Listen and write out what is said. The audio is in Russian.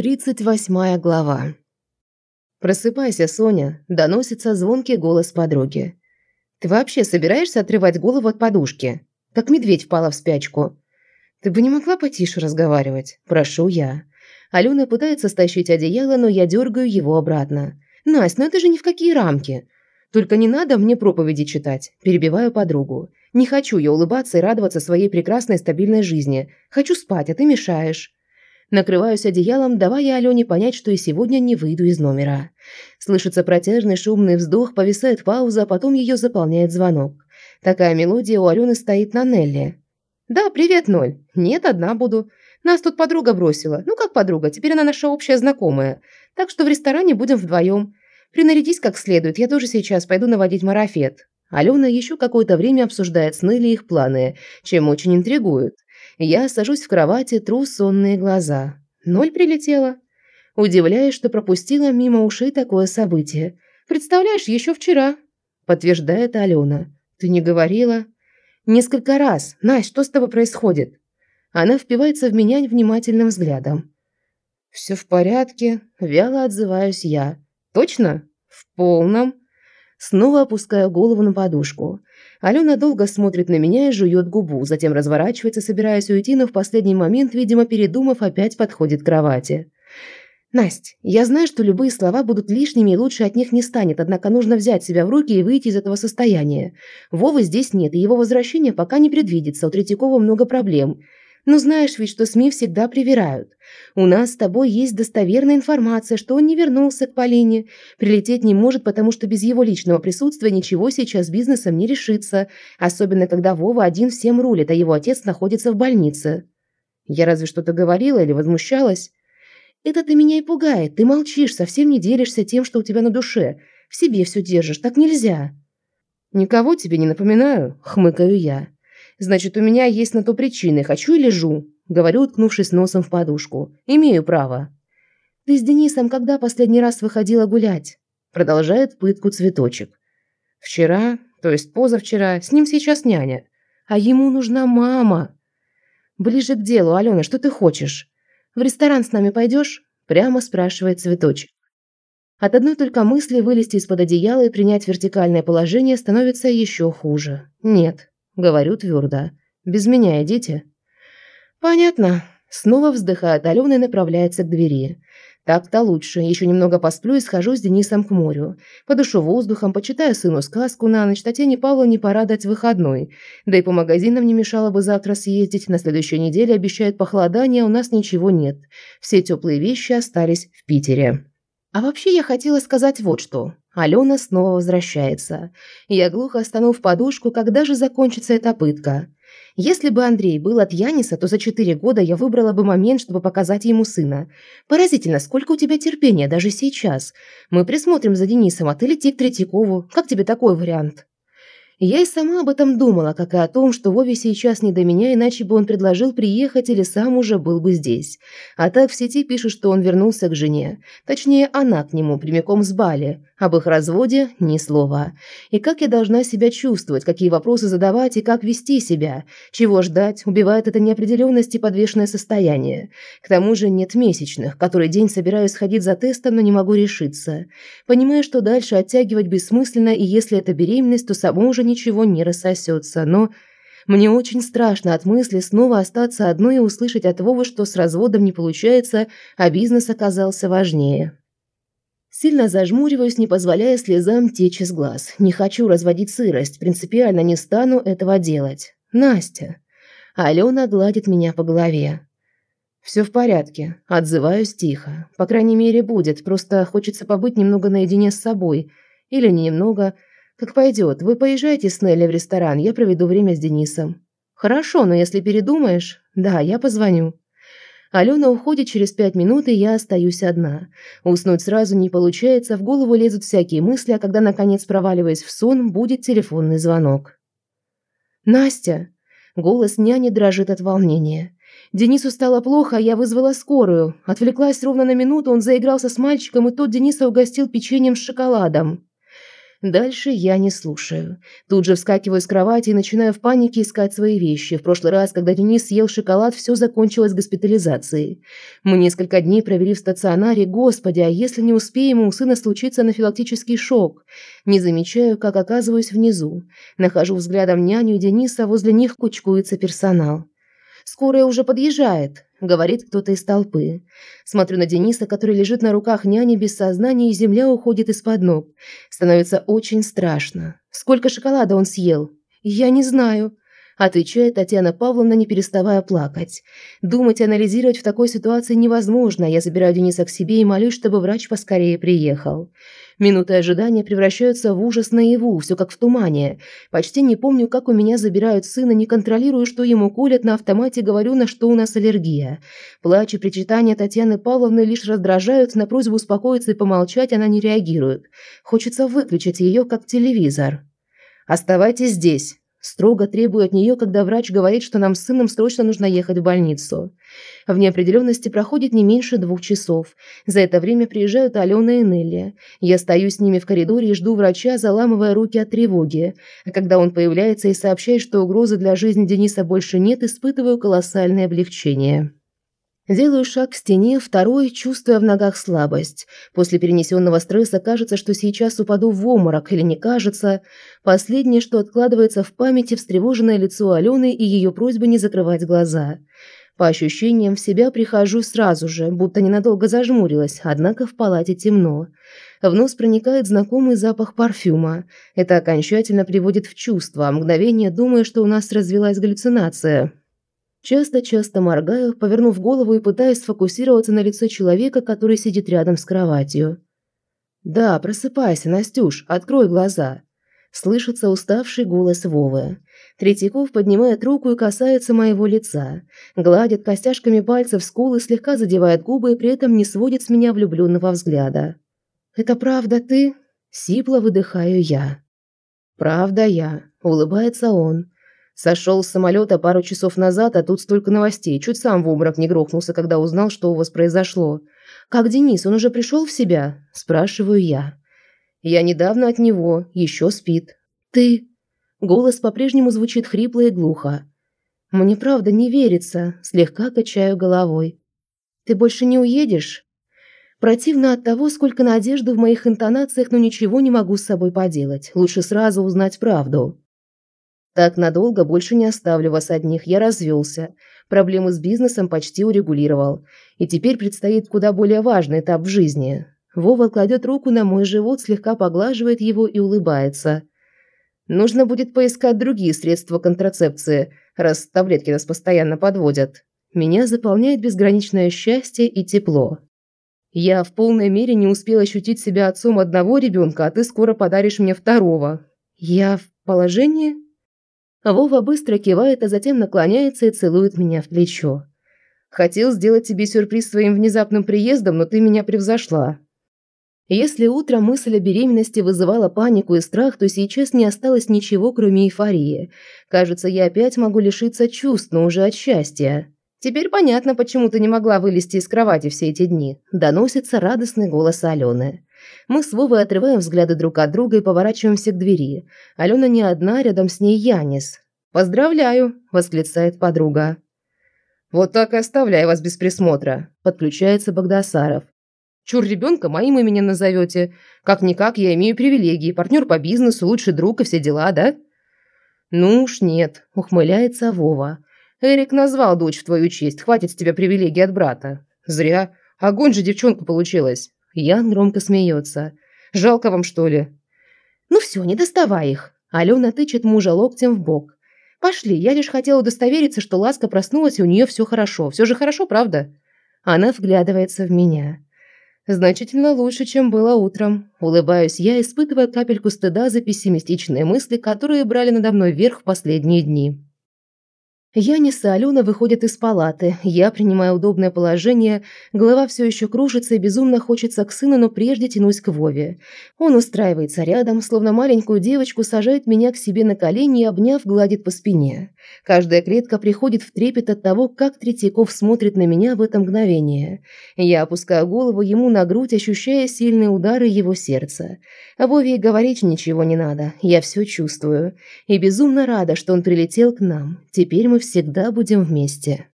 38 глава. «Просыпайся, Соня», – доносится звонкий голос подруги. «Ты вообще собираешься отрывать голову от подушки? Как медведь впала в спячку. Ты бы не могла потише разговаривать? Прошу я». Алена пытается стащить одеяло, но я дергаю его обратно. «Настя, ну это же ни в какие рамки. Только не надо мне проповеди читать», – перебиваю подругу. «Не хочу я улыбаться и радоваться своей прекрасной стабильной жизни. Хочу спать, а ты мешаешь». Накрываюсь одеялом, давая Алене понять, что и сегодня не выйду из номера. Слышится протяжный шумный вздох, повисает пауза, а потом ее заполняет звонок. Такая мелодия у Алены стоит на Нелли. «Да, привет, Ноль. Нет, одна буду. Нас тут подруга бросила. Ну как подруга, теперь она наша общая знакомая. Так что в ресторане будем вдвоем. Принарядись как следует, я тоже сейчас пойду наводить марафет». Алена еще какое-то время обсуждает с Нелли их планы, чем очень интригует. Я сажусь в кровати, тру сонные глаза. Ноль прилетела. Удивляюсь, что пропустила мимо ушей такое событие. Представляешь, еще вчера. Подтверждает Алена. Ты не говорила? Несколько раз. Настя, что с тобой происходит? Она впивается в меня внимательным взглядом. «Все в порядке», – вяло отзываюсь я. «Точно?» «В полном». Снова опускаю голову на подушку. Алена долго смотрит на меня и жует губу, затем разворачивается, собираясь уйти, но в последний момент, видимо, передумав, опять подходит к кровати. «Насть, я знаю, что любые слова будут лишними и лучше от них не станет, однако нужно взять себя в руки и выйти из этого состояния. Вовы здесь нет, и его возвращение пока не предвидится, у Третьякова много проблем. Но знаешь ведь, что СМИ всегда привирают. У нас с тобой есть достоверная информация, что он не вернулся к Полине. Прилететь не может, потому что без его личного присутствия ничего сейчас бизнесом не решится. Особенно, когда Вова один всем рулит, а его отец находится в больнице. Я разве что-то говорила или возмущалась? Это ты меня и пугает. Ты молчишь, совсем не делишься тем, что у тебя на душе. В себе все держишь. Так нельзя. Никого тебе не напоминаю, хмыкаю я. Значит, у меня есть на то причины, хочу и лежу. Говорю, уткнувшись носом в подушку. Имею право. Ты с Денисом когда последний раз выходила гулять? Продолжает пытку цветочек. Вчера, то есть позавчера, с ним сейчас няня. А ему нужна мама. Ближе к делу, Алена, что ты хочешь? В ресторан с нами пойдешь? Прямо спрашивает цветочек. От одной только мысли вылезти из-под одеяла и принять вертикальное положение становится еще хуже. Нет, Говорю твердо. «Без меня идите». «Понятно». Снова вздыхает Алена и направляется к двери. Так-то лучше. Еще немного посплю и схожу с Денисом к морю. Подышу воздухом, почитаю сыну сказку на ночь. Татьяне Павловне пора дать выходной. Да и по магазинам не мешало бы завтра съездить. На следующей неделе обещают похолодание, а у нас ничего нет. Все теплые вещи остались в Питере. А вообще я хотела сказать вот что. Алена снова возвращается. Я глухо стану подушку, когда же закончится эта пытка. Если бы Андрей был от Яниса, то за четыре года я выбрала бы момент, чтобы показать ему сына. Поразительно, сколько у тебя терпения даже сейчас. Мы присмотрим за Денисом, а ты лети к Третьякову. Как тебе такой вариант? Я и сама об этом думала, как и о том, что Вове сейчас не до меня, иначе бы он предложил приехать или сам уже был бы здесь. А так в сети пишут, что он вернулся к жене. Точнее, она к нему прямиком с Бали. Об их разводе ни слова. И как я должна себя чувствовать, какие вопросы задавать и как вести себя? Чего ждать? Убивает это неопределенность и подвешенное состояние. К тому же нет месячных, который день собираюсь сходить за тестом, но не могу решиться. Понимаю, что дальше оттягивать бессмысленно, и если это беременность, то само уже ничего не рассосется, но... Мне очень страшно от мысли снова остаться одной и услышать от Вовы, что с разводом не получается, а бизнес оказался важнее. Сильно зажмуриваюсь, не позволяя слезам течь из глаз. Не хочу разводить сырость, принципиально не стану этого делать. Настя. Алена гладит меня по голове. «Все в порядке», – отзываюсь тихо. «По крайней мере, будет, просто хочется побыть немного наедине с собой. Или не немного, «Как пойдет. Вы поезжайте с Нелли в ресторан, я проведу время с Денисом». «Хорошо, но если передумаешь...» «Да, я позвоню». Алена уходит через пять минут, и я остаюсь одна. Уснуть сразу не получается, в голову лезут всякие мысли, а когда, наконец, проваливаясь в сон, будет телефонный звонок. «Настя!» Голос няни дрожит от волнения. Денису стало плохо, а я вызвала скорую. Отвлеклась ровно на минуту, он заигрался с мальчиком, и тот Дениса угостил печеньем с шоколадом. Дальше я не слушаю. Тут же вскакиваю с кровати и начинаю в панике искать свои вещи. В прошлый раз, когда Денис съел шоколад, все закончилось госпитализацией. Мы несколько дней провели в стационаре. Господи, а если не успеем, у сына случится анафилактический шок. Не замечаю, как оказываюсь внизу. Нахожу взглядом няню и Дениса, возле них кучкуется персонал. «Скорая уже подъезжает», — говорит кто-то из толпы. Смотрю на Дениса, который лежит на руках няни без сознания, и земля уходит из-под ног. Становится очень страшно. Сколько шоколада он съел? Я не знаю отвечает Татьяна Павловна, не переставая плакать. Думать и анализировать в такой ситуации невозможно. Я забираю Дениса к себе и молюсь, чтобы врач поскорее приехал. Минуты ожидания превращаются в ужас наяву, все как в тумане. Почти не помню, как у меня забирают сына, не контролирую, что ему колят, на автомате говорю, на что у нас аллергия. Плач и причитания Татьяны Павловны лишь раздражают, на просьбу успокоиться и помолчать она не реагирует. Хочется выключить ее, как телевизор. «Оставайтесь здесь», Строго требую от нее, когда врач говорит, что нам с сыном срочно нужно ехать в больницу. В неопределенности проходит не меньше двух часов. За это время приезжают Алена и Нелли. Я стою с ними в коридоре и жду врача, заламывая руки от тревоги. А когда он появляется и сообщает, что угрозы для жизни Дениса больше нет, испытываю колоссальное облегчение. Делаю шаг к стене, второй, чувствуя в ногах слабость. После перенесенного стресса кажется, что сейчас упаду в обморок, или не кажется. Последнее, что откладывается в памяти, встревоженное лицо Алены и ее просьба не закрывать глаза. По ощущениям, в себя прихожу сразу же, будто ненадолго зажмурилась, однако в палате темно. В нос проникает знакомый запах парфюма. Это окончательно приводит в чувство, а мгновение думаю, что у нас развилась галлюцинация. Часто-часто моргаю, повернув голову и пытаясь сфокусироваться на лице человека, который сидит рядом с кроватью. «Да, просыпайся, Настюш, открой глаза!» Слышится уставший голос Вовы. Третьяков поднимает руку и касается моего лица. Гладит костяшками пальцев скулы, слегка задевает губы и при этом не сводит с меня влюбленного взгляда. «Это правда ты?» Сипло выдыхаю я. «Правда я», – улыбается он. Сошел с самолета пару часов назад, а тут столько новостей. Чуть сам в обморок не грохнулся, когда узнал, что у вас произошло. Как Денис, он уже пришел в себя? Спрашиваю я. Я недавно от него, еще спит. Ты... Голос по-прежнему звучит хрипло и глухо. Мне правда не верится, слегка качаю головой. Ты больше не уедешь? Противно от того, сколько надежды в моих интонациях, но ничего не могу с собой поделать. Лучше сразу узнать правду. Так надолго больше не оставлю вас одних, я развелся. Проблемы с бизнесом почти урегулировал. И теперь предстоит куда более важный этап в жизни. Вова кладет руку на мой живот, слегка поглаживает его и улыбается. Нужно будет поискать другие средства контрацепции, раз таблетки нас постоянно подводят. Меня заполняет безграничное счастье и тепло. Я в полной мере не успел ощутить себя отцом одного ребенка, а ты скоро подаришь мне второго. Я в положении? Вова быстро кивает, а затем наклоняется и целует меня в плечо. «Хотел сделать тебе сюрприз своим внезапным приездом, но ты меня превзошла». Если утром мысль о беременности вызывала панику и страх, то сейчас не осталось ничего, кроме эйфории. Кажется, я опять могу лишиться чувств, но уже от счастья. Теперь понятно, почему ты не могла вылезти из кровати все эти дни. Доносится радостный голос Алены. Мы с Вовой отрываем взгляды друг от друга и поворачиваемся к двери. Алена не одна, рядом с ней Янис. «Поздравляю!» – восклицает подруга. «Вот так и оставляю вас без присмотра», – подключается Богдасаров. «Чур ребенка моим именем назовете. Как-никак я имею привилегии, партнер по бизнесу, лучший друг и все дела, да?» «Ну уж нет», – ухмыляется Вова. «Эрик назвал дочь в твою честь, хватит с тебя привилегий от брата». «Зря. Огонь же девчонка получилась». Ян громко смеется. «Жалко вам, что ли?» «Ну все, не доставай их!» Алена тычет мужа локтем в бок. «Пошли, я лишь хотела удостовериться, что Ласка проснулась, и у нее все хорошо. Все же хорошо, правда?» Она вглядывается в меня. «Значительно лучше, чем было утром». Улыбаюсь я, испытывая капельку стыда за пессимистичные мысли, которые брали надо мной вверх в последние дни. Янис и Алена выходят из палаты. Я принимаю удобное положение. Голова все еще кружится и безумно хочется к сыну, но прежде тянусь к Вове. Он устраивается рядом, словно маленькую девочку, сажает меня к себе на колени и, обняв, гладит по спине. Каждая клетка приходит в трепет от того, как Третьяков смотрит на меня в это мгновение. Я опускаю голову ему на грудь, ощущая сильные удары его сердца. О Вове говорить ничего не надо. Я все чувствую. И безумно рада, что он прилетел к нам. Теперь всегда будем вместе.